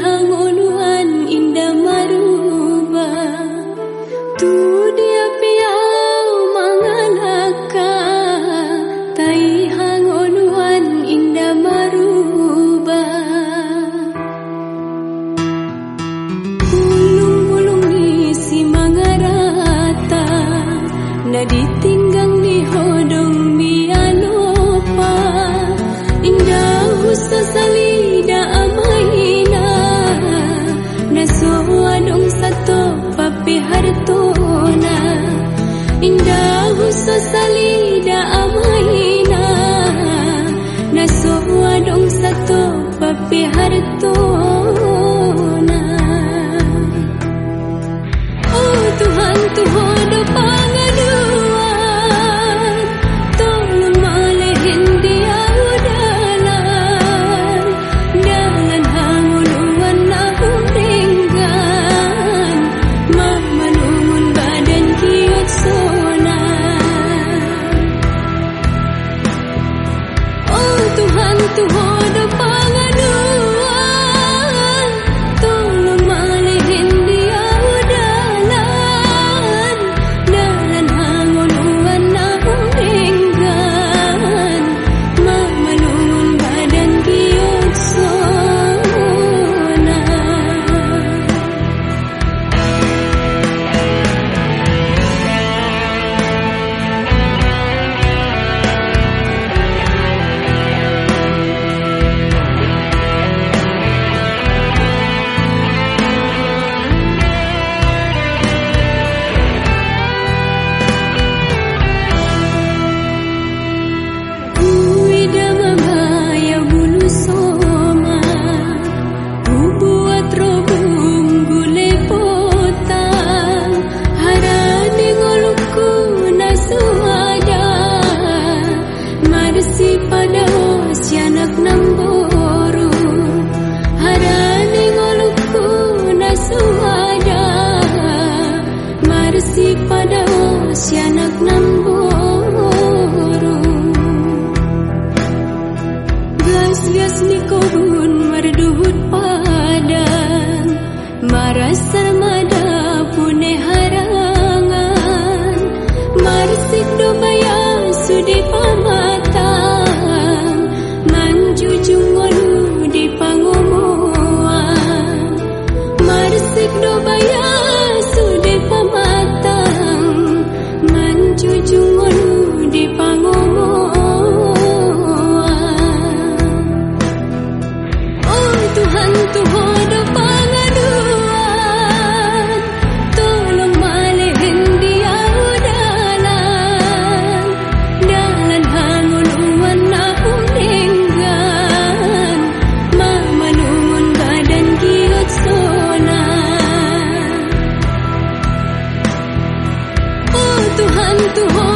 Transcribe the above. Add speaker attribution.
Speaker 1: 看我路 salida amaina. Naso wadong satu papi harto tu